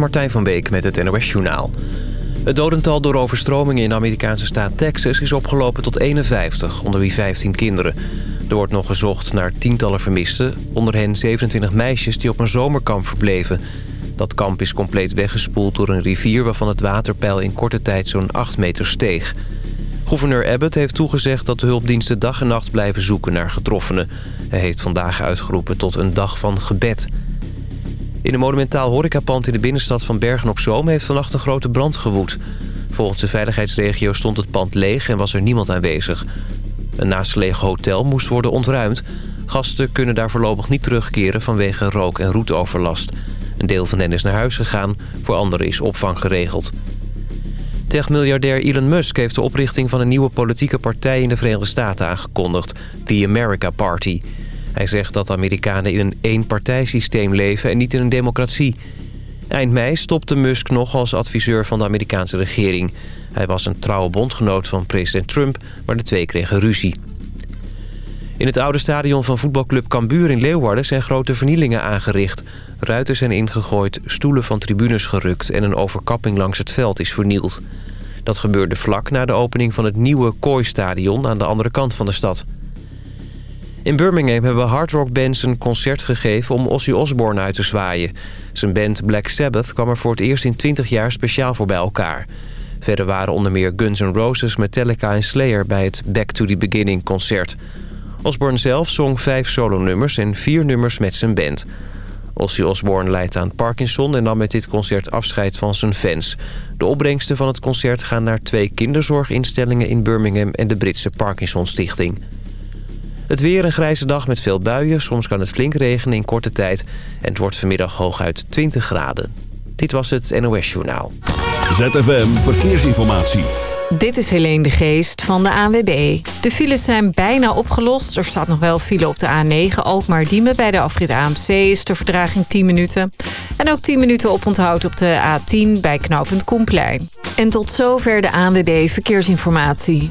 Martijn van Beek met het NOS-journaal. Het dodental door overstromingen in de Amerikaanse staat Texas is opgelopen tot 51, onder wie 15 kinderen. Er wordt nog gezocht naar tientallen vermisten, onder hen 27 meisjes die op een zomerkamp verbleven. Dat kamp is compleet weggespoeld door een rivier waarvan het waterpeil in korte tijd zo'n 8 meter steeg. Gouverneur Abbott heeft toegezegd dat de hulpdiensten dag en nacht blijven zoeken naar getroffenen. Hij heeft vandaag uitgeroepen tot een dag van gebed. In een monumentaal horecapand in de binnenstad van Bergen-op-Zoom... heeft vannacht een grote brand gewoed. Volgens de veiligheidsregio stond het pand leeg en was er niemand aanwezig. Een naastgelegen hotel moest worden ontruimd. Gasten kunnen daar voorlopig niet terugkeren vanwege rook- en roetoverlast. Een deel van hen is naar huis gegaan, voor anderen is opvang geregeld. Tech-miljardair Elon Musk heeft de oprichting van een nieuwe politieke partij in de Verenigde Staten aangekondigd. The America Party. Hij zegt dat Amerikanen in een eenpartijsysteem leven en niet in een democratie. Eind mei stopte Musk nog als adviseur van de Amerikaanse regering. Hij was een trouwe bondgenoot van president Trump, maar de twee kregen ruzie. In het oude stadion van voetbalclub Cambuur in Leeuwarden zijn grote vernielingen aangericht. Ruiten zijn ingegooid, stoelen van tribunes gerukt en een overkapping langs het veld is vernield. Dat gebeurde vlak na de opening van het nieuwe Kooi-stadion aan de andere kant van de stad. In Birmingham hebben hardrockbands een concert gegeven om Ozzy Osbourne uit te zwaaien. Zijn band Black Sabbath kwam er voor het eerst in 20 jaar speciaal voor bij elkaar. Verder waren onder meer Guns N' Roses, Metallica en Slayer bij het Back to the Beginning concert. Osbourne zelf zong vijf solonummers en vier nummers met zijn band. Ozzy Osbourne leidt aan Parkinson en nam met dit concert afscheid van zijn fans. De opbrengsten van het concert gaan naar twee kinderzorginstellingen in Birmingham en de Britse Parkinson Stichting. Het weer een grijze dag met veel buien. Soms kan het flink regenen in korte tijd. En het wordt vanmiddag hooguit 20 graden. Dit was het NOS Journaal. ZFM Verkeersinformatie. Dit is Helene de Geest van de ANWB. De files zijn bijna opgelost. Er staat nog wel file op de A9 Alkmaar-Diemen. Bij de afrit AMC is de verdraging 10 minuten. En ook 10 minuten oponthoud op de A10 bij knooppunt Koenplein. En tot zover de ANWB Verkeersinformatie.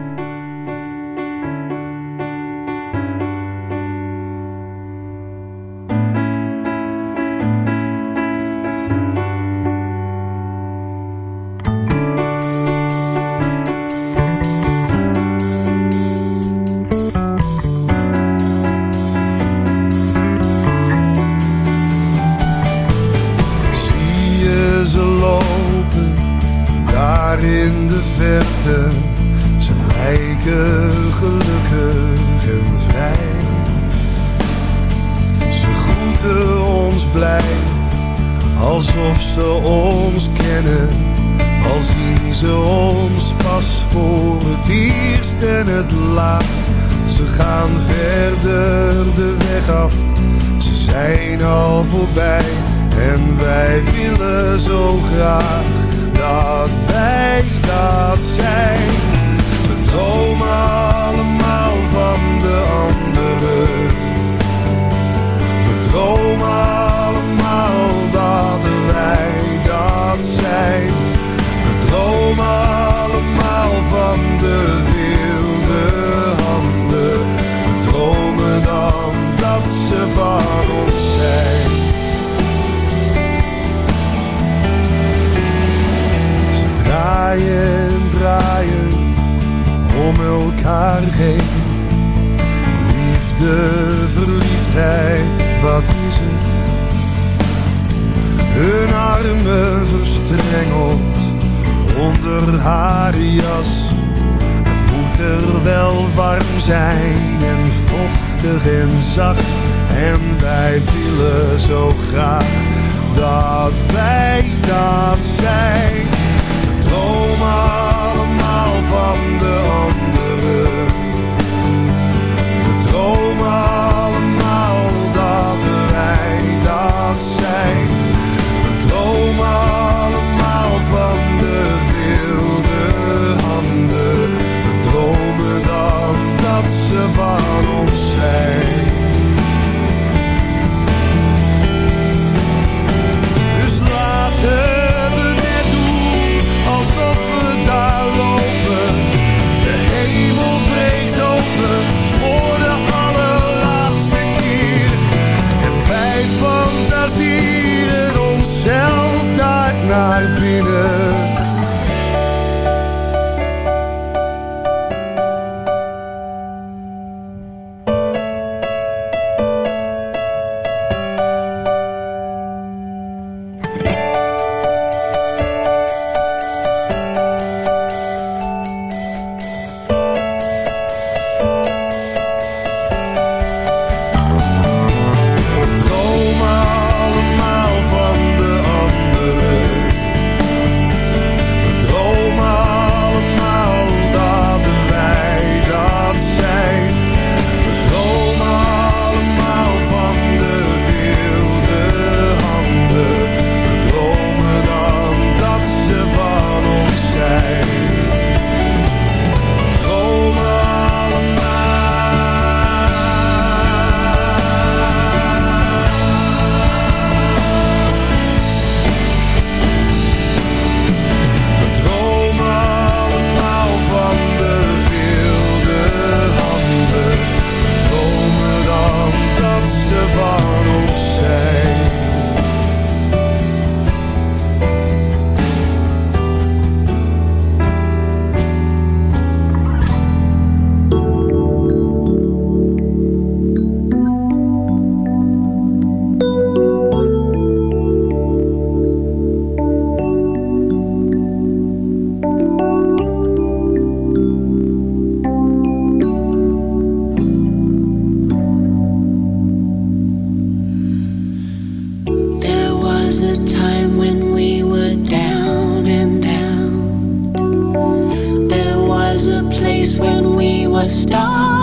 Ze ons pas voor het eerst en het laatst. Ze gaan verder de weg af, ze zijn al voorbij. En wij willen zo graag dat wij dat zijn. We dromen allemaal van de anderen. We dromen allemaal dat wij dat zijn. Allemaal van de wilde handen. We dromen dan dat ze van ons zijn. Ze draaien en draaien om elkaar heen. Liefde, verliefdheid, wat is het? Hun armen verstrengeld onder haar jas. Het moet er wel warm zijn en vochtig en zacht. En wij willen zo graag dat wij dat zijn. We dromen allemaal van de anderen. We dromen allemaal dat wij dat zijn. We dromen allemaal van de wat ze van ons zijn, Dus laten we net doen alsof we daar lopen. De hemel breekt open. a star.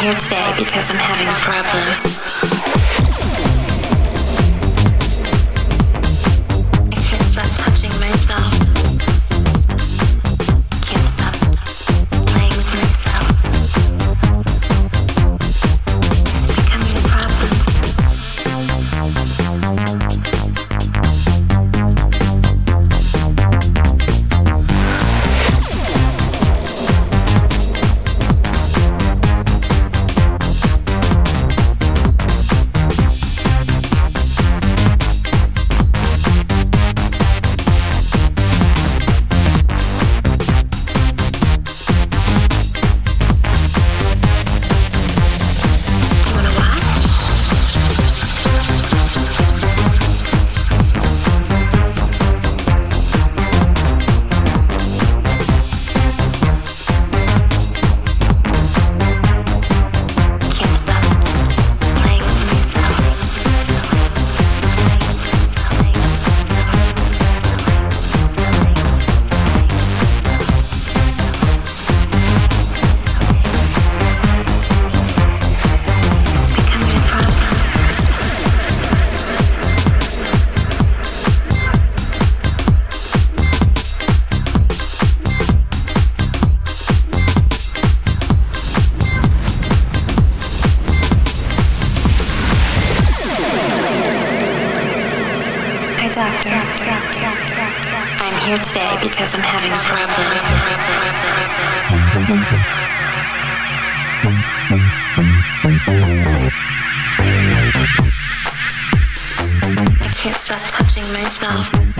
Here today because I'm having a problem. can't stop touching myself.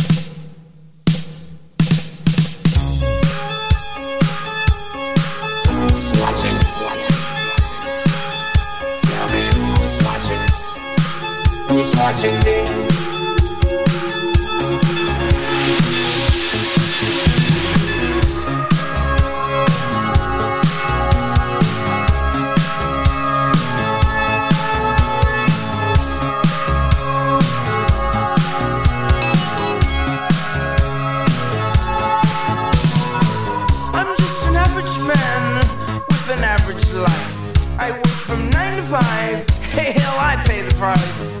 hell, I pay the price.